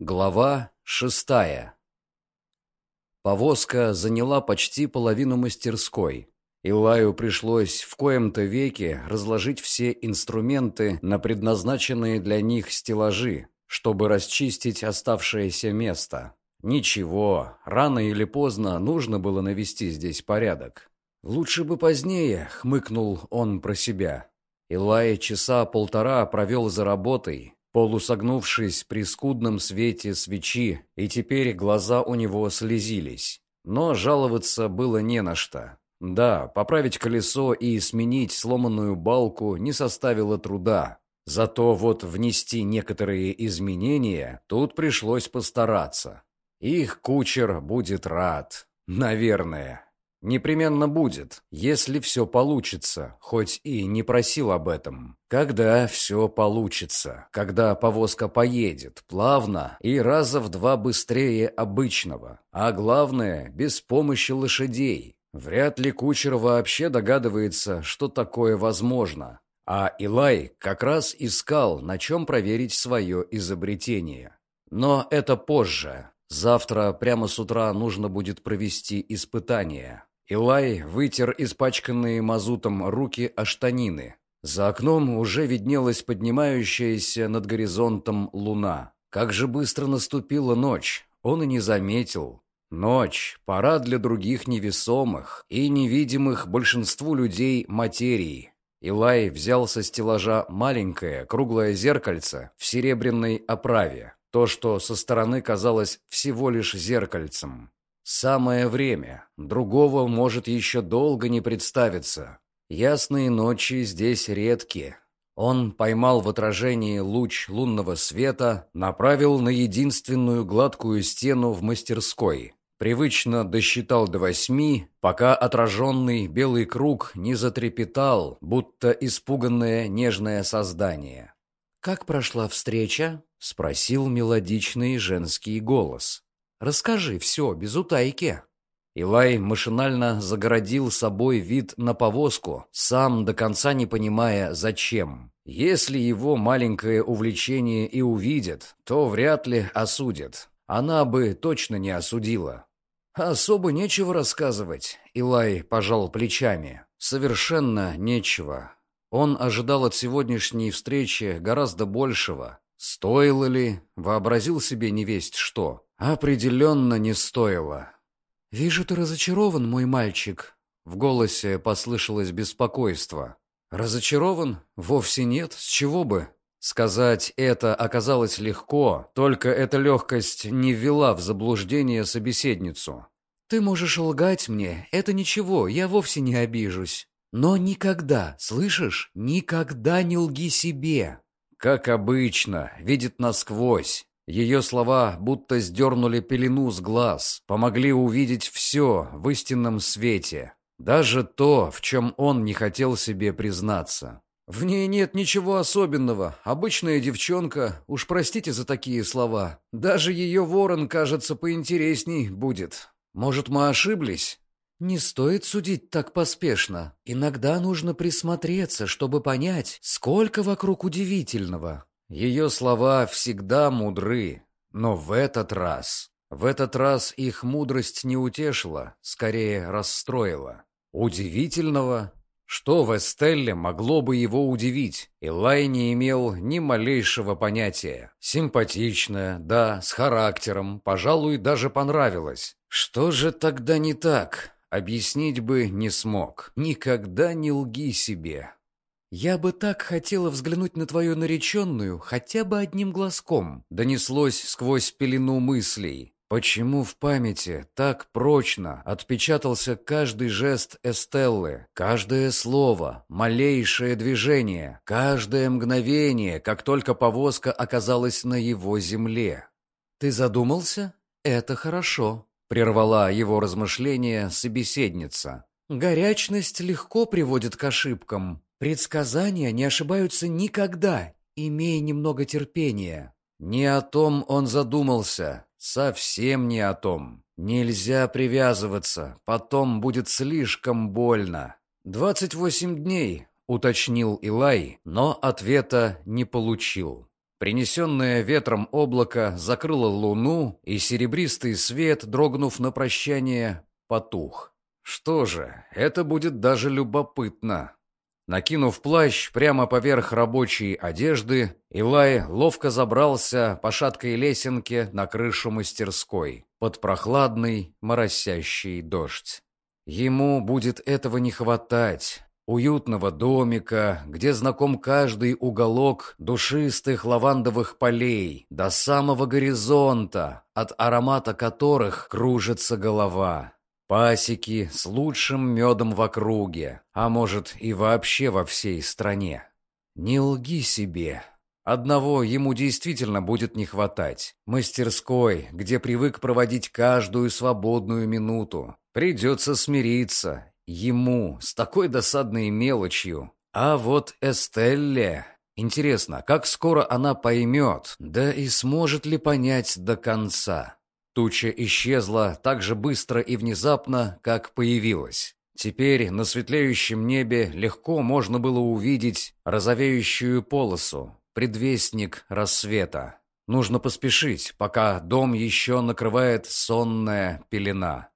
Глава шестая Повозка заняла почти половину мастерской. Илаю пришлось в коем-то веке разложить все инструменты на предназначенные для них стеллажи, чтобы расчистить оставшееся место. Ничего, рано или поздно нужно было навести здесь порядок. «Лучше бы позднее», — хмыкнул он про себя. Илай часа полтора провел за работой, полусогнувшись при скудном свете свечи, и теперь глаза у него слезились. Но жаловаться было не на что. Да, поправить колесо и сменить сломанную балку не составило труда. Зато вот внести некоторые изменения тут пришлось постараться. Их кучер будет рад. Наверное. Непременно будет, если все получится, хоть и не просил об этом. Когда все получится, когда повозка поедет плавно и раза в два быстрее обычного, а главное, без помощи лошадей. Вряд ли кучер вообще догадывается, что такое возможно. А Илай как раз искал, на чем проверить свое изобретение. Но это позже. Завтра прямо с утра нужно будет провести испытание. Илай вытер испачканные мазутом руки о штанины. За окном уже виднелась поднимающаяся над горизонтом луна. Как же быстро наступила ночь, он и не заметил. Ночь – пора для других невесомых и невидимых большинству людей материи. Илай взял со стеллажа маленькое круглое зеркальце в серебряной оправе. То, что со стороны казалось всего лишь зеркальцем. Самое время. Другого может еще долго не представиться. Ясные ночи здесь редкие. Он поймал в отражении луч лунного света, направил на единственную гладкую стену в мастерской. Привычно досчитал до восьми, пока отраженный белый круг не затрепетал, будто испуганное нежное создание. «Как прошла встреча?» — спросил мелодичный женский голос. Расскажи все, без утайки». Илай машинально загородил собой вид на повозку, сам до конца не понимая, зачем. Если его маленькое увлечение и увидят, то вряд ли осудят. Она бы точно не осудила. «Особо нечего рассказывать», — Илай пожал плечами. «Совершенно нечего. Он ожидал от сегодняшней встречи гораздо большего. Стоило ли? Вообразил себе невесть что. Определенно не стоило. «Вижу, ты разочарован, мой мальчик». В голосе послышалось беспокойство. «Разочарован? Вовсе нет. С чего бы?» Сказать это оказалось легко, только эта легкость не ввела в заблуждение собеседницу. «Ты можешь лгать мне, это ничего, я вовсе не обижусь. Но никогда, слышишь, никогда не лги себе!» Как обычно, видит насквозь. Ее слова будто сдернули пелену с глаз, помогли увидеть все в истинном свете. Даже то, в чем он не хотел себе признаться. «В ней нет ничего особенного. Обычная девчонка. Уж простите за такие слова. Даже ее ворон, кажется, поинтересней будет. Может, мы ошиблись?» «Не стоит судить так поспешно. Иногда нужно присмотреться, чтобы понять, сколько вокруг удивительного. Ее слова всегда мудры, но в этот раз... В этот раз их мудрость не утешила, скорее расстроила. Удивительного? Что в Эстелле могло бы его удивить? Илай не имел ни малейшего понятия. Симпатичная, да, с характером, пожалуй, даже понравилась. Что же тогда не так? Объяснить бы не смог. Никогда не лги себе. «Я бы так хотела взглянуть на твою нареченную хотя бы одним глазком», донеслось сквозь пелену мыслей. Почему в памяти так прочно отпечатался каждый жест Эстеллы, каждое слово, малейшее движение, каждое мгновение, как только повозка оказалась на его земле? «Ты задумался? Это хорошо», — прервала его размышления собеседница. «Горячность легко приводит к ошибкам. Предсказания не ошибаются никогда, имея немного терпения. Не о том он задумался, совсем не о том. Нельзя привязываться, потом будет слишком больно. «Двадцать восемь дней», — уточнил Илай, но ответа не получил. Принесенное ветром облако закрыло луну, и серебристый свет, дрогнув на прощание, потух. Что же, это будет даже любопытно. Накинув плащ прямо поверх рабочей одежды, Илай ловко забрался по шаткой лесенке на крышу мастерской под прохладный, моросящий дождь. Ему будет этого не хватать. Уютного домика, где знаком каждый уголок душистых лавандовых полей до самого горизонта, от аромата которых кружится голова. Пасеки с лучшим медом в округе, а может и вообще во всей стране. Не лги себе. Одного ему действительно будет не хватать. Мастерской, где привык проводить каждую свободную минуту. Придется смириться. Ему с такой досадной мелочью. А вот Эстелле... Интересно, как скоро она поймет, да и сможет ли понять до конца? Туча исчезла так же быстро и внезапно, как появилась. Теперь на светлеющем небе легко можно было увидеть розовеющую полосу, предвестник рассвета. Нужно поспешить, пока дом еще накрывает сонная пелена.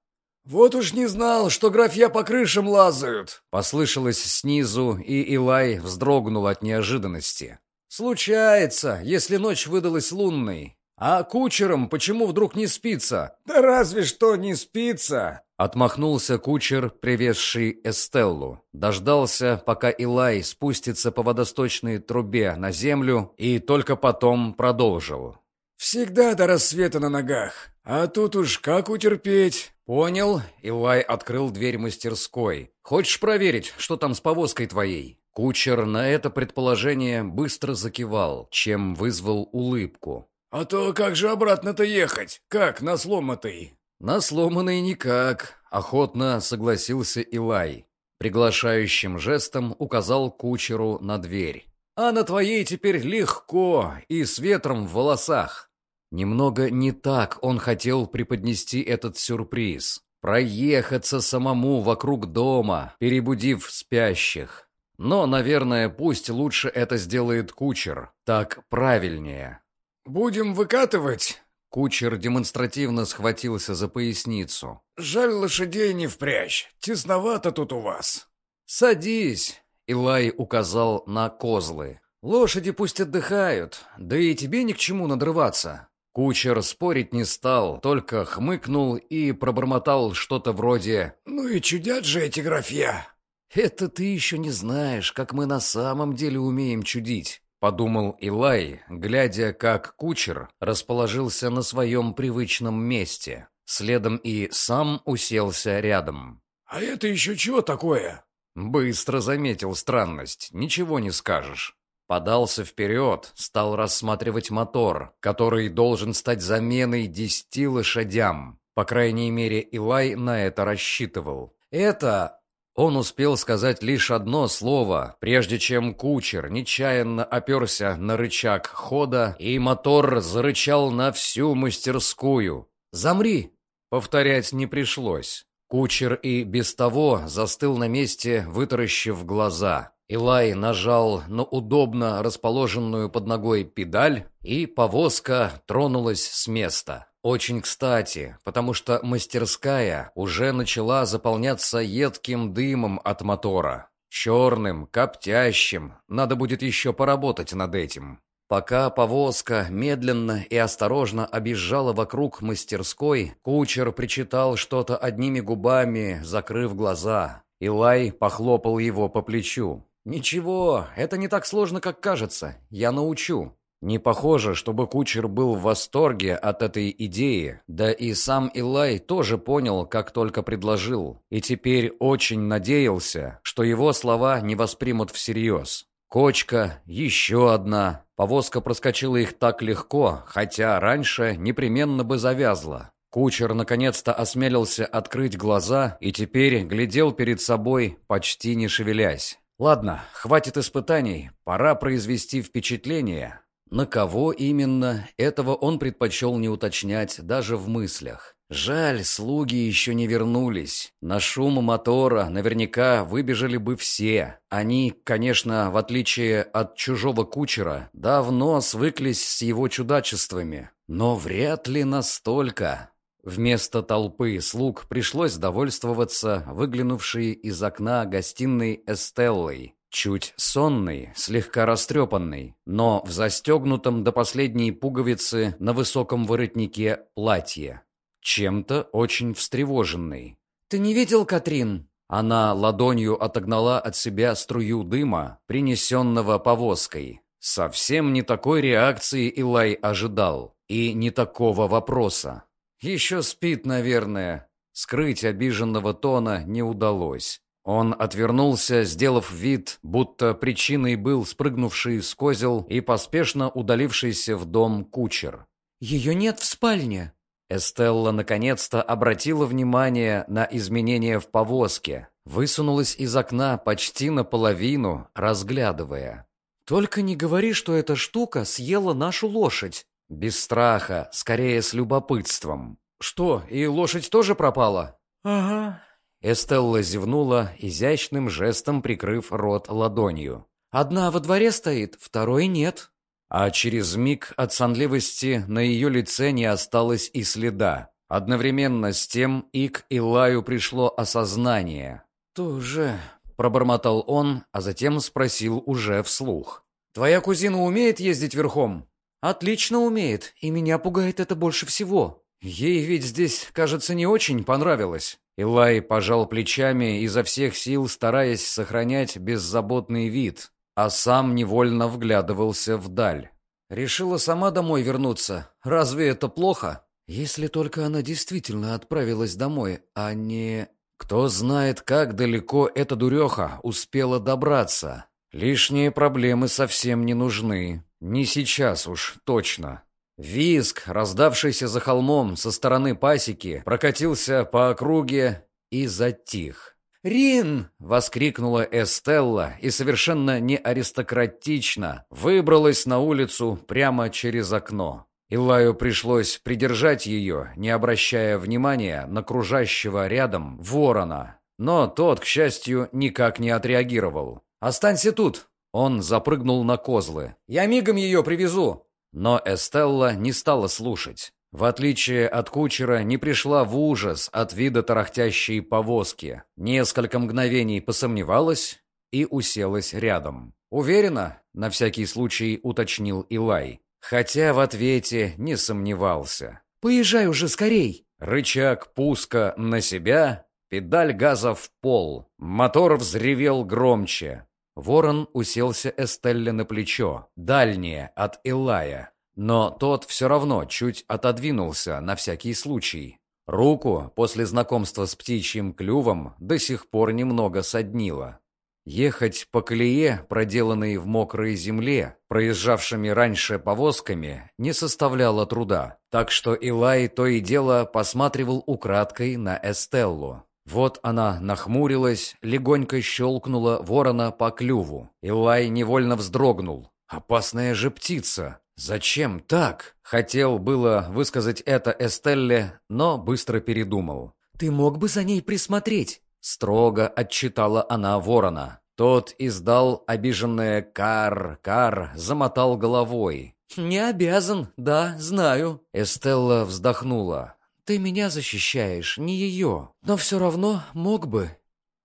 «Вот уж не знал, что графья по крышам лазают!» Послышалось снизу, и Илай вздрогнул от неожиданности. «Случается, если ночь выдалась лунной. А кучерам почему вдруг не спится? Да разве что не спится. Отмахнулся кучер, привезший Эстеллу. Дождался, пока Илай спустится по водосточной трубе на землю, и только потом продолжил. «Всегда до рассвета на ногах. А тут уж как утерпеть?» «Понял». Илай открыл дверь мастерской. «Хочешь проверить, что там с повозкой твоей?» Кучер на это предположение быстро закивал, чем вызвал улыбку. «А то как же обратно-то ехать? Как на сломатой?» «На сломанной никак», — охотно согласился Илай. Приглашающим жестом указал кучеру на дверь. «А на твоей теперь легко и с ветром в волосах». Немного не так он хотел преподнести этот сюрприз. Проехаться самому вокруг дома, перебудив спящих. Но, наверное, пусть лучше это сделает кучер. Так правильнее. «Будем выкатывать?» Кучер демонстративно схватился за поясницу. «Жаль лошадей не впрячь. Тесновато тут у вас». «Садись!» Илай указал на козлы. «Лошади пусть отдыхают, да и тебе ни к чему надрываться». Кучер спорить не стал, только хмыкнул и пробормотал что-то вроде «Ну и чудят же эти графья!» «Это ты еще не знаешь, как мы на самом деле умеем чудить. Подумал Илай, глядя, как кучер расположился на своем привычном месте. Следом и сам уселся рядом. «А это еще чего такое?» Быстро заметил странность, ничего не скажешь. Подался вперед, стал рассматривать мотор, который должен стать заменой десяти лошадям. По крайней мере, Илай на это рассчитывал. Это он успел сказать лишь одно слово, прежде чем кучер нечаянно оперся на рычаг хода, и мотор зарычал на всю мастерскую. «Замри!» Повторять не пришлось. Кучер и без того застыл на месте, вытаращив глаза. Илай нажал на удобно расположенную под ногой педаль, и повозка тронулась с места. Очень кстати, потому что мастерская уже начала заполняться едким дымом от мотора. Черным, коптящим. Надо будет еще поработать над этим. Пока повозка медленно и осторожно объезжала вокруг мастерской, кучер причитал что-то одними губами, закрыв глаза. Илай похлопал его по плечу. «Ничего, это не так сложно, как кажется. Я научу». Не похоже, чтобы кучер был в восторге от этой идеи, да и сам Илай тоже понял, как только предложил, и теперь очень надеялся, что его слова не воспримут всерьез. Кочка, еще одна. Повозка проскочила их так легко, хотя раньше непременно бы завязла. Кучер наконец-то осмелился открыть глаза и теперь глядел перед собой, почти не шевелясь. Ладно, хватит испытаний, пора произвести впечатление, на кого именно, этого он предпочел не уточнять даже в мыслях. Жаль, слуги еще не вернулись. На шум мотора наверняка выбежали бы все. Они, конечно, в отличие от чужого кучера, давно свыклись с его чудачествами. Но вряд ли настолько. Вместо толпы слуг пришлось довольствоваться выглянувшей из окна гостиной Эстеллой. Чуть сонный, слегка растрепанный, но в застегнутом до последней пуговицы на высоком воротнике платье. Чем-то очень встревоженный. «Ты не видел, Катрин?» Она ладонью отогнала от себя струю дыма, принесенного повозкой. Совсем не такой реакции Илай ожидал, и не такого вопроса. Еще спит, наверное. Скрыть обиженного тона не удалось. Он отвернулся, сделав вид, будто причиной был спрыгнувший с козел и поспешно удалившийся в дом кучер. «Ее нет в спальне!» Эстелла наконец-то обратила внимание на изменения в повозке, высунулась из окна почти наполовину, разглядывая. «Только не говори, что эта штука съела нашу лошадь!» Без страха, скорее с любопытством. «Что, и лошадь тоже пропала?» «Ага», Эстелла зевнула, изящным жестом прикрыв рот ладонью. «Одна во дворе стоит, второй нет». А через миг от сонливости на ее лице не осталось и следа. Одновременно с тем и к Илаю пришло осознание. «Тоже...» — пробормотал он, а затем спросил уже вслух. «Твоя кузина умеет ездить верхом?» «Отлично умеет, и меня пугает это больше всего. Ей ведь здесь, кажется, не очень понравилось». Илай пожал плечами, изо всех сил стараясь сохранять беззаботный вид, а сам невольно вглядывался вдаль. «Решила сама домой вернуться. Разве это плохо?» «Если только она действительно отправилась домой, а не...» «Кто знает, как далеко эта дуреха успела добраться. Лишние проблемы совсем не нужны. Не сейчас уж, точно». Визг, раздавшийся за холмом со стороны пасеки, прокатился по округе и затих. «Рин!» — воскликнула Эстелла и совершенно не аристократично выбралась на улицу прямо через окно. Илаю пришлось придержать ее, не обращая внимания на кружащего рядом ворона. Но тот, к счастью, никак не отреагировал. «Останься тут!» Он запрыгнул на козлы. «Я мигом ее привезу!» Но Эстелла не стала слушать. В отличие от кучера, не пришла в ужас от вида тарахтящей повозки. Несколько мгновений посомневалась и уселась рядом. «Уверена?» — на всякий случай уточнил Илай. Хотя в ответе не сомневался. «Поезжай уже скорей!» Рычаг пуска на себя, педаль газа в пол. Мотор взревел громче. Ворон уселся Эстелле на плечо, дальнее от Илая. Но тот все равно чуть отодвинулся на всякий случай. Руку после знакомства с птичьим клювом до сих пор немного соднило. Ехать по колее, проделанной в мокрой земле, проезжавшими раньше повозками, не составляло труда, так что Илай то и дело посматривал украдкой на Эстеллу. Вот она нахмурилась, легонько щелкнула ворона по клюву. Илай невольно вздрогнул. «Опасная же птица! Зачем так?» Хотел было высказать это Эстелле, но быстро передумал. «Ты мог бы за ней присмотреть?» Строго отчитала она ворона. Тот издал обиженное «кар-кар», замотал головой. «Не обязан, да, знаю». Эстелла вздохнула. Ты меня защищаешь, не ее. Но все равно мог бы».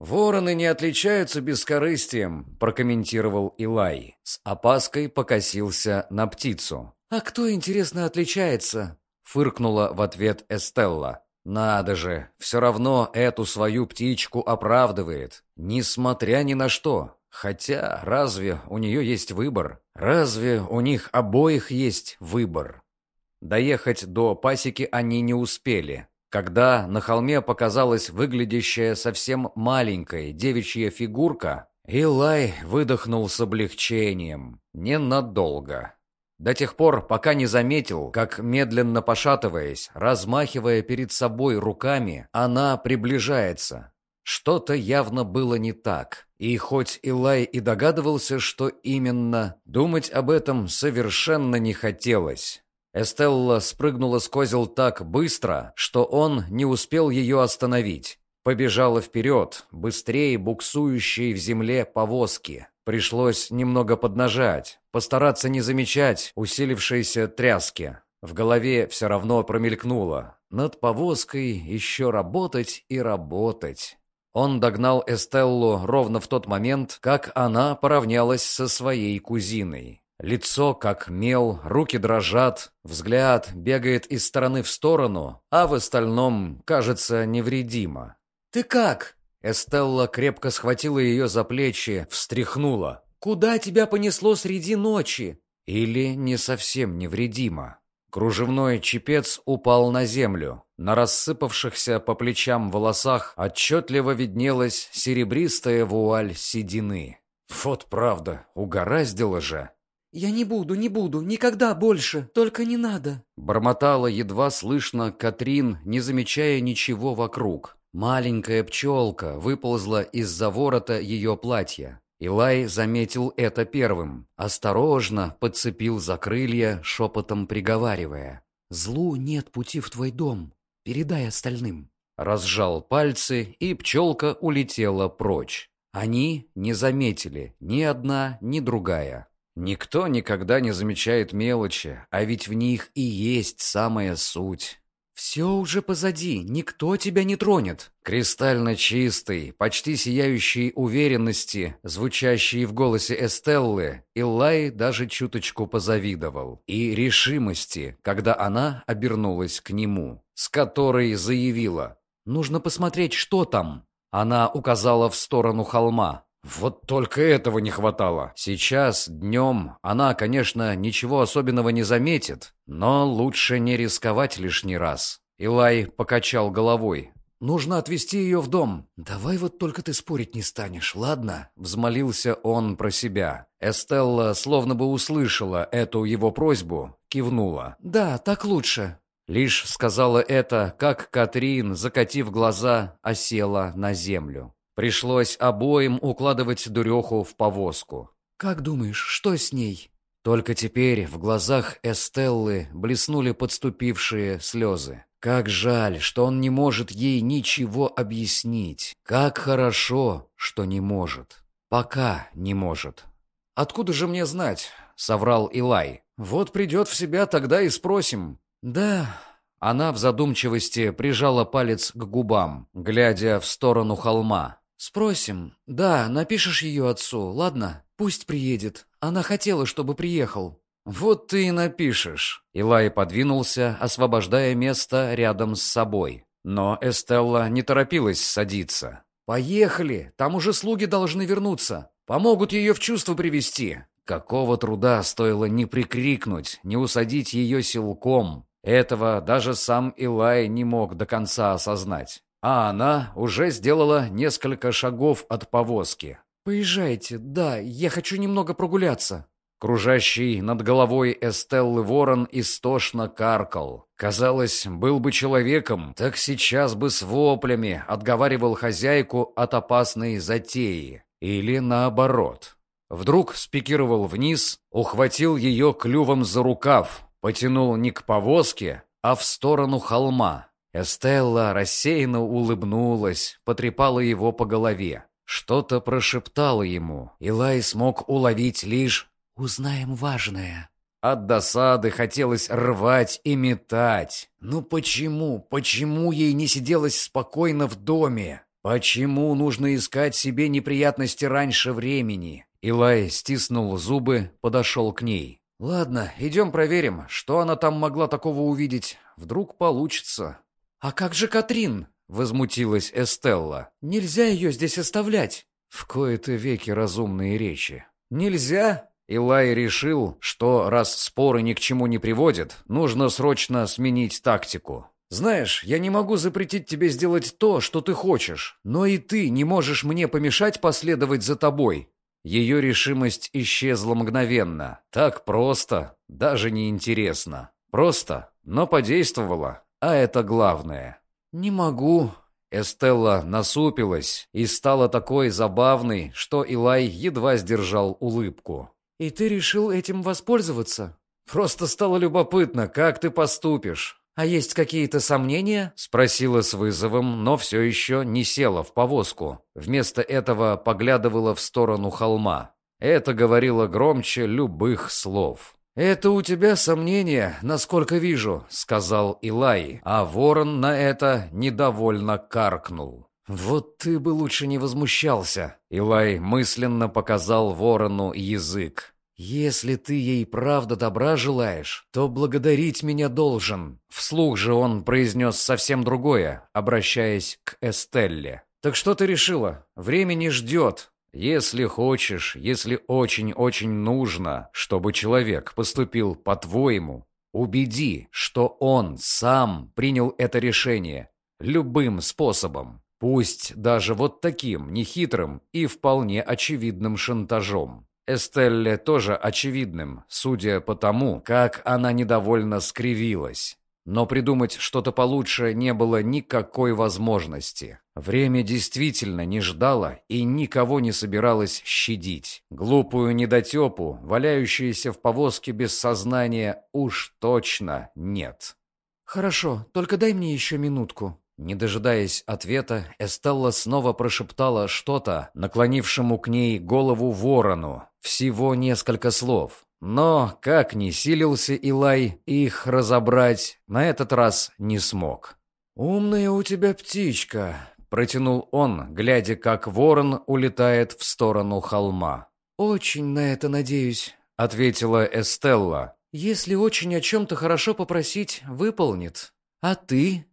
«Вороны не отличаются бескорыстием», — прокомментировал Илай. С опаской покосился на птицу. «А кто, интересно, отличается?» — фыркнула в ответ Эстелла. «Надо же, все равно эту свою птичку оправдывает, несмотря ни на что. Хотя, разве у нее есть выбор? Разве у них обоих есть выбор?» Доехать до пасеки они не успели. Когда на холме показалась выглядящая совсем маленькая девичья фигурка, Илай выдохнул с облегчением. Ненадолго. До тех пор, пока не заметил, как, медленно пошатываясь, размахивая перед собой руками, она приближается. Что-то явно было не так. И хоть Илай и догадывался, что именно, думать об этом совершенно не хотелось. Эстелла спрыгнула с козел так быстро, что он не успел ее остановить. Побежала вперед, быстрее буксующей в земле повозки. Пришлось немного поднажать, постараться не замечать усилившейся тряски. В голове все равно промелькнуло. Над повозкой еще работать и работать. Он догнал Эстеллу ровно в тот момент, как она поравнялась со своей кузиной. Лицо как мел, руки дрожат, взгляд бегает из стороны в сторону, а в остальном кажется невредимо. «Ты как?» Эстелла крепко схватила ее за плечи, встряхнула. «Куда тебя понесло среди ночи?» Или не совсем невредимо. Кружевной чепец упал на землю. На рассыпавшихся по плечам волосах отчетливо виднелась серебристая вуаль седины. Вот правда, угораздило же. «Я не буду, не буду, никогда больше, только не надо!» Бормотала едва слышно Катрин, не замечая ничего вокруг. Маленькая пчелка выползла из-за ворота ее платья. Илай заметил это первым. Осторожно подцепил за крылья, шепотом приговаривая. «Злу нет пути в твой дом. Передай остальным». Разжал пальцы, и пчелка улетела прочь. Они не заметили ни одна, ни другая. Никто никогда не замечает мелочи, а ведь в них и есть самая суть. «Все уже позади, никто тебя не тронет». Кристально чистый, почти сияющий уверенности, звучащий в голосе Эстеллы, Иллай даже чуточку позавидовал. И решимости, когда она обернулась к нему, с которой заявила «Нужно посмотреть, что там». Она указала в сторону холма. Вот только этого не хватало. Сейчас, днем, она, конечно, ничего особенного не заметит, но лучше не рисковать лишний раз. Илай покачал головой. «Нужно отвезти ее в дом. Давай вот только ты спорить не станешь, ладно?» Взмолился он про себя. Эстелла словно бы услышала эту его просьбу, кивнула. «Да, так лучше». Лишь сказала это, как Катрин, закатив глаза, осела на землю. Пришлось обоим укладывать дуреху в повозку. «Как думаешь, что с ней?» Только теперь в глазах Эстеллы блеснули подступившие слезы. Как жаль, что он не может ей ничего объяснить. Как хорошо, что не может. Пока не может. «Откуда же мне знать?» — соврал Илай. «Вот придет в себя, тогда и спросим». «Да». Она в задумчивости прижала палец к губам, глядя в сторону холма. «Спросим. Да, напишешь ее отцу, ладно? Пусть приедет. Она хотела, чтобы приехал». «Вот ты и напишешь». Илай подвинулся, освобождая место рядом с собой. Но Эстелла не торопилась садиться. «Поехали! Там уже слуги должны вернуться. Помогут ее в чувство привести». Какого труда стоило не прикрикнуть, не усадить ее силком. Этого даже сам Илай не мог до конца осознать а она уже сделала несколько шагов от повозки. «Поезжайте, да, я хочу немного прогуляться». Кружащий над головой Эстеллы ворон истошно каркал. Казалось, был бы человеком, так сейчас бы с воплями отговаривал хозяйку от опасной затеи. Или наоборот. Вдруг спикировал вниз, ухватил ее клювом за рукав, потянул не к повозке, а в сторону холма. Эстелла рассеянно улыбнулась, потрепала его по голове. Что-то прошептала ему. Илай смог уловить лишь «Узнаем важное». От досады хотелось рвать и метать. Ну почему, почему ей не сиделось спокойно в доме? Почему нужно искать себе неприятности раньше времени? Илай стиснул зубы, подошел к ней. «Ладно, идем проверим, что она там могла такого увидеть. Вдруг получится». «А как же Катрин?» — возмутилась Эстелла. «Нельзя ее здесь оставлять». В кои-то веки разумные речи. «Нельзя?» Илай решил, что раз споры ни к чему не приводят, нужно срочно сменить тактику. «Знаешь, я не могу запретить тебе сделать то, что ты хочешь, но и ты не можешь мне помешать последовать за тобой». Ее решимость исчезла мгновенно. Так просто, даже не интересно. Просто, но подействовала. А это главное. «Не могу». Эстелла насупилась и стала такой забавной, что Илай едва сдержал улыбку. «И ты решил этим воспользоваться?» Просто стало любопытно, как ты поступишь. «А есть какие-то сомнения?» — спросила с вызовом, но все еще не села в повозку. Вместо этого поглядывала в сторону холма. Это говорило громче любых слов. «Это у тебя сомнения, насколько вижу», — сказал Илай, а ворон на это недовольно каркнул. «Вот ты бы лучше не возмущался», — Илай мысленно показал ворону язык. «Если ты ей правда добра желаешь, то благодарить меня должен». Вслух же он произнес совсем другое, обращаясь к Эстелле. «Так что ты решила? Время не ждет. Если хочешь, если очень-очень нужно, чтобы человек поступил по-твоему, убеди, что он сам принял это решение. Любым способом. Пусть даже вот таким, нехитрым и вполне очевидным шантажом. Эстелле тоже очевидным, судя по тому, как она недовольно скривилась. Но придумать что-то получше не было никакой возможности. Время действительно не ждало и никого не собиралось щадить. Глупую недотепу, валяющуюся в повозке без сознания, уж точно нет. «Хорошо, только дай мне еще минутку», не дожидаясь ответа, Эстелла снова прошептала что-то, наклонившему к ней голову ворону. Всего несколько слов. Но, как ни силился Илай их разобрать, на этот раз не смог. «Умная у тебя птичка», — протянул он, глядя, как ворон улетает в сторону холма. «Очень на это надеюсь», — ответила Эстелла. «Если очень о чем-то хорошо попросить, выполнит. А ты?»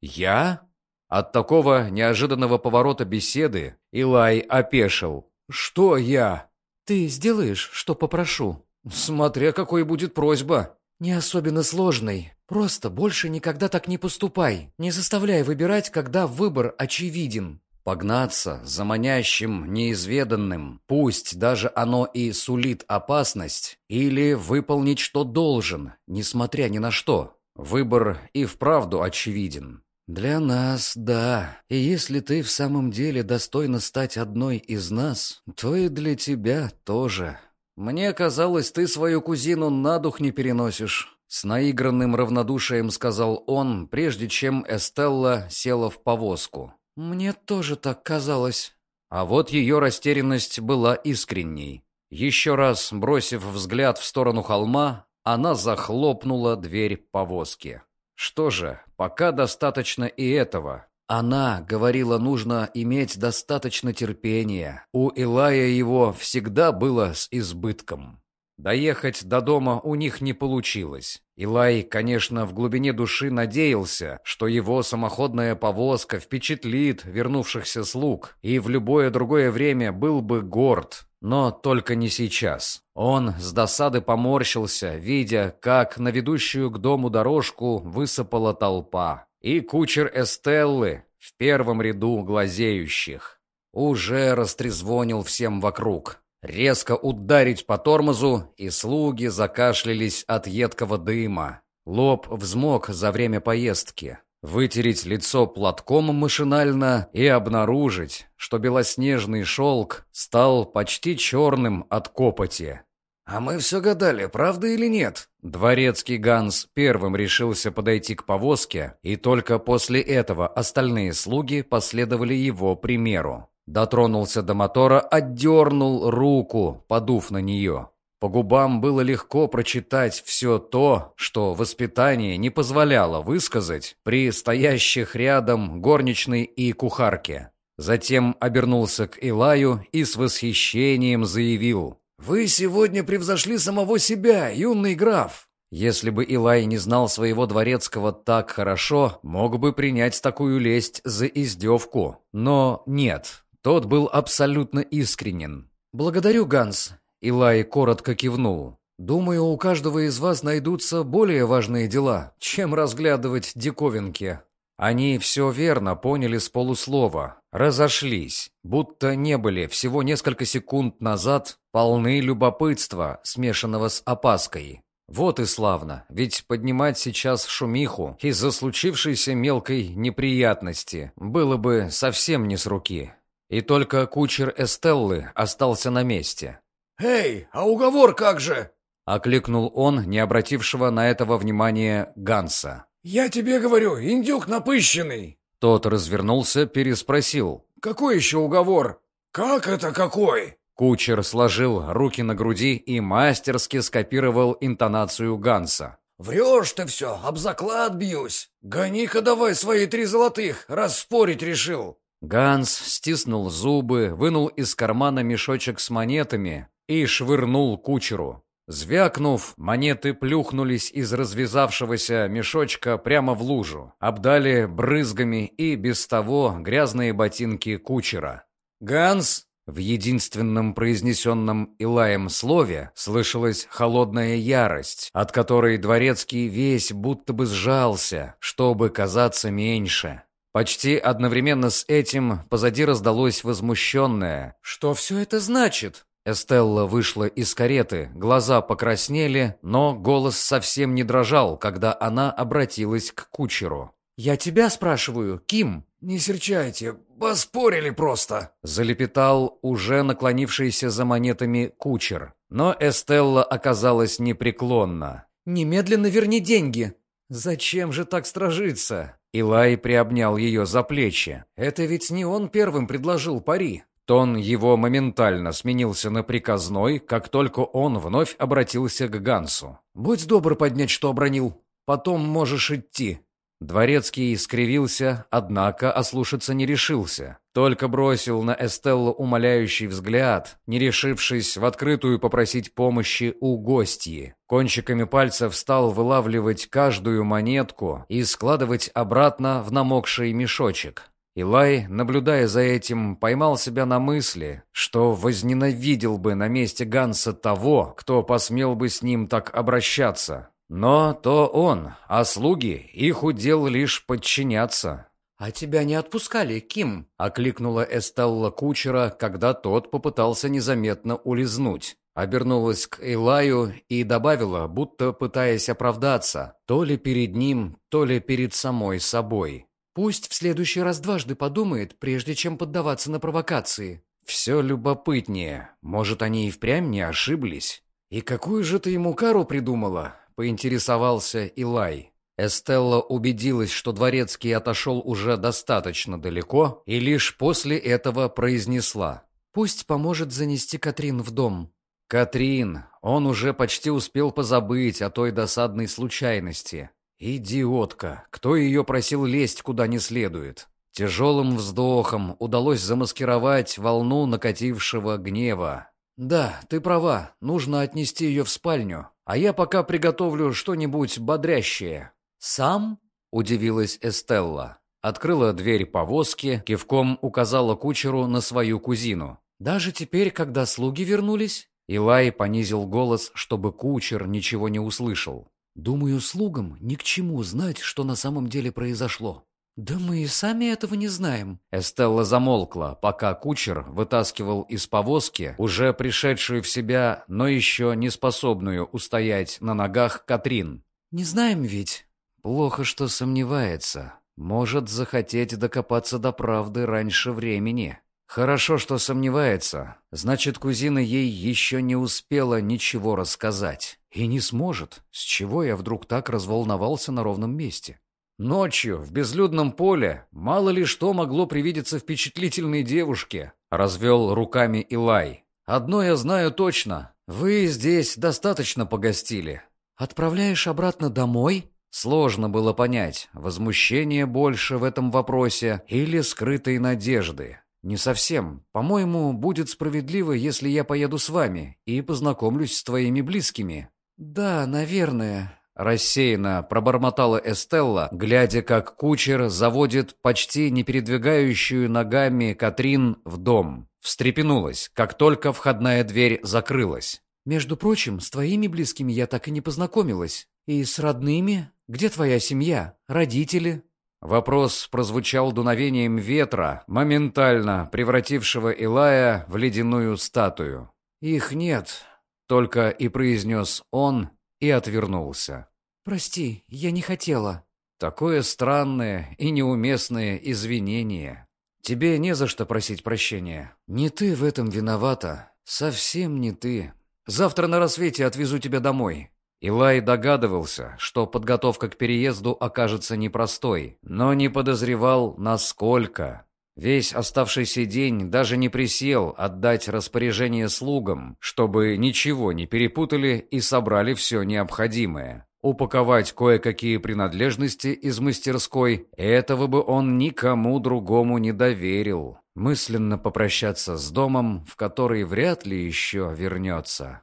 «Я?» От такого неожиданного поворота беседы Илай опешил. «Что я?» «Ты сделаешь, что попрошу?» «Смотря какой будет просьба». «Не особенно сложной. Просто больше никогда так не поступай. Не заставляй выбирать, когда выбор очевиден». Погнаться за манящим, неизведанным, пусть даже оно и сулит опасность, или выполнить, что должен, несмотря ни на что. Выбор и вправду очевиден. «Для нас, да. И если ты в самом деле достойна стать одной из нас, то и для тебя тоже. Мне казалось, ты свою кузину на дух не переносишь». С наигранным равнодушием сказал он, прежде чем Эстелла села в повозку. «Мне тоже так казалось». А вот ее растерянность была искренней. Еще раз бросив взгляд в сторону холма, она захлопнула дверь повозки. Что же, пока достаточно и этого. Она говорила, нужно иметь достаточно терпения. У Илая его всегда было с избытком. Доехать до дома у них не получилось. Илай, конечно, в глубине души надеялся, что его самоходная повозка впечатлит вернувшихся слуг, и в любое другое время был бы горд, но только не сейчас. Он с досады поморщился, видя, как на ведущую к дому дорожку высыпала толпа. И кучер Эстеллы в первом ряду глазеющих. Уже растрезвонил всем вокруг. Резко ударить по тормозу, и слуги закашлялись от едкого дыма. Лоб взмок за время поездки. Вытереть лицо платком машинально и обнаружить, что белоснежный шелк стал почти черным от копоти. «А мы все гадали, правда или нет?» Дворецкий Ганс первым решился подойти к повозке, и только после этого остальные слуги последовали его примеру. Дотронулся до мотора, отдернул руку, подув на нее. По губам было легко прочитать все то, что воспитание не позволяло высказать при стоящих рядом горничной и кухарке. Затем обернулся к Илаю и с восхищением заявил. «Вы сегодня превзошли самого себя, юный граф!» Если бы Илай не знал своего дворецкого так хорошо, мог бы принять такую лесть за издевку. Но нет, тот был абсолютно искренен. «Благодарю, Ганс», — Илай коротко кивнул. «Думаю, у каждого из вас найдутся более важные дела, чем разглядывать диковинки». Они все верно поняли с полуслова, разошлись, будто не были всего несколько секунд назад полны любопытства, смешанного с опаской. Вот и славно, ведь поднимать сейчас шумиху из-за случившейся мелкой неприятности было бы совсем не с руки. И только кучер Эстеллы остался на месте. «Эй, а уговор как же?» — окликнул он, не обратившего на этого внимания Ганса. «Я тебе говорю, индюк напыщенный!» Тот развернулся, переспросил. «Какой еще уговор?» «Как это какой?» Кучер сложил руки на груди и мастерски скопировал интонацию Ганса. «Врешь ты все, об заклад бьюсь. Гони-ка давай свои три золотых, раз спорить решил». Ганс стиснул зубы, вынул из кармана мешочек с монетами и швырнул кучеру. Звякнув, монеты плюхнулись из развязавшегося мешочка прямо в лужу, обдали брызгами и без того грязные ботинки кучера. «Ганс!» В единственном произнесенном Илаем слове слышалась холодная ярость, от которой дворецкий весь будто бы сжался, чтобы казаться меньше. Почти одновременно с этим позади раздалось возмущенное «Что все это значит?» Эстелла вышла из кареты, глаза покраснели, но голос совсем не дрожал, когда она обратилась к кучеру. «Я тебя спрашиваю, Ким?» «Не серчайте, поспорили просто!» Залепетал уже наклонившийся за монетами кучер. Но Эстелла оказалась непреклонна. «Немедленно верни деньги!» «Зачем же так стражиться?» Илай приобнял ее за плечи. «Это ведь не он первым предложил пари. Тон его моментально сменился на приказной, как только он вновь обратился к Гансу. «Будь добр поднять, что обронил. Потом можешь идти». Дворецкий искривился, однако ослушаться не решился. Только бросил на Эстеллу умоляющий взгляд, не решившись в открытую попросить помощи у гостьи. Кончиками пальцев стал вылавливать каждую монетку и складывать обратно в намокший мешочек. Илай, наблюдая за этим, поймал себя на мысли, что возненавидел бы на месте Ганса того, кто посмел бы с ним так обращаться. Но то он, а слуги, их удел лишь подчиняться. «А тебя не отпускали, Ким?» — окликнула Эстелла кучера, когда тот попытался незаметно улизнуть. Обернулась к Илаю и добавила, будто пытаясь оправдаться, то ли перед ним, то ли перед самой собой. Пусть в следующий раз дважды подумает, прежде чем поддаваться на провокации. Все любопытнее. Может, они и впрямь не ошиблись? И какую же ты ему кару придумала? Поинтересовался Илай. Эстелла убедилась, что дворецкий отошел уже достаточно далеко, и лишь после этого произнесла. «Пусть поможет занести Катрин в дом». Катрин, он уже почти успел позабыть о той досадной случайности. Идиотка! Кто ее просил лезть куда не следует? Тяжелым вздохом удалось замаскировать волну накатившего гнева. «Да, ты права, нужно отнести ее в спальню, а я пока приготовлю что-нибудь бодрящее». «Сам?» — удивилась Эстелла. Открыла дверь повозки, кивком указала кучеру на свою кузину. «Даже теперь, когда слуги вернулись?» Илай понизил голос, чтобы кучер ничего не услышал. Думаю, слугам ни к чему знать, что на самом деле произошло. Да мы и сами этого не знаем. Эстелла замолкла, пока кучер вытаскивал из повозки уже пришедшую в себя, но еще не способную устоять на ногах Катрин. Не знаем ведь. Плохо, что сомневается. Может захотеть докопаться до правды раньше времени. Хорошо, что сомневается. Значит, кузина ей еще не успела ничего рассказать. И не сможет. С чего я вдруг так разволновался на ровном месте? Ночью, в безлюдном поле, мало ли что могло привидеться впечатлительной девушке, развел руками Илай. Одно я знаю точно. Вы здесь достаточно погостили. Отправляешь обратно домой? Сложно было понять, возмущение больше в этом вопросе или скрытой надежды. «Не совсем. По-моему, будет справедливо, если я поеду с вами и познакомлюсь с твоими близкими». «Да, наверное», — рассеянно пробормотала Эстелла, глядя, как кучер заводит почти не передвигающую ногами Катрин в дом. Встрепенулась, как только входная дверь закрылась. «Между прочим, с твоими близкими я так и не познакомилась. И с родными? Где твоя семья? Родители?» Вопрос прозвучал дуновением ветра, моментально превратившего Илая в ледяную статую. «Их нет», — только и произнес он и отвернулся. «Прости, я не хотела». Такое странное и неуместное извинение. Тебе не за что просить прощения. Не ты в этом виновата. Совсем не ты. Завтра на рассвете отвезу тебя домой». Илай догадывался, что подготовка к переезду окажется непростой, но не подозревал, насколько. Весь оставшийся день даже не присел отдать распоряжение слугам, чтобы ничего не перепутали и собрали все необходимое. Упаковать кое-какие принадлежности из мастерской этого бы он никому другому не доверил. Мысленно попрощаться с домом, в который вряд ли еще вернется.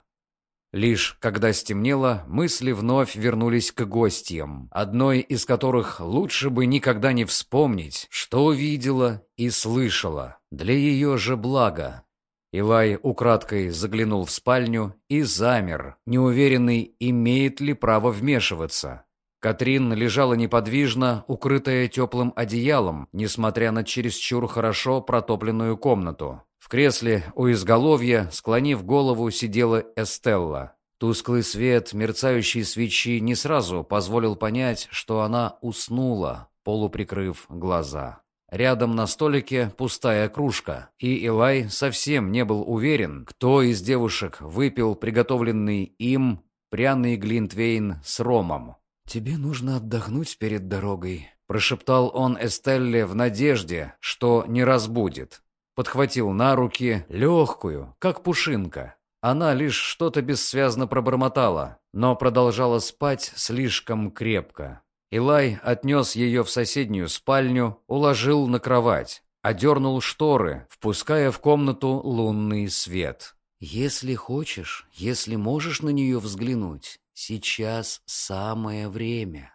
Лишь когда стемнело, мысли вновь вернулись к гостьям, одной из которых лучше бы никогда не вспомнить, что видела и слышала, для ее же блага. Илай украдкой заглянул в спальню и замер, неуверенный, имеет ли право вмешиваться. Катрин лежала неподвижно, укрытая теплым одеялом, несмотря на чересчур хорошо протопленную комнату. В кресле у изголовья, склонив голову, сидела Эстелла. Тусклый свет мерцающей свечи не сразу позволил понять, что она уснула, полуприкрыв глаза. Рядом на столике пустая кружка, и Илай совсем не был уверен, кто из девушек выпил приготовленный им пряный глинтвейн с ромом. «Тебе нужно отдохнуть перед дорогой», — прошептал он Эстелле в надежде, что не разбудит подхватил на руки легкую, как пушинка. Она лишь что-то бессвязно пробормотала, но продолжала спать слишком крепко. Илай отнес ее в соседнюю спальню, уложил на кровать, одернул шторы, впуская в комнату лунный свет. «Если хочешь, если можешь на нее взглянуть, сейчас самое время».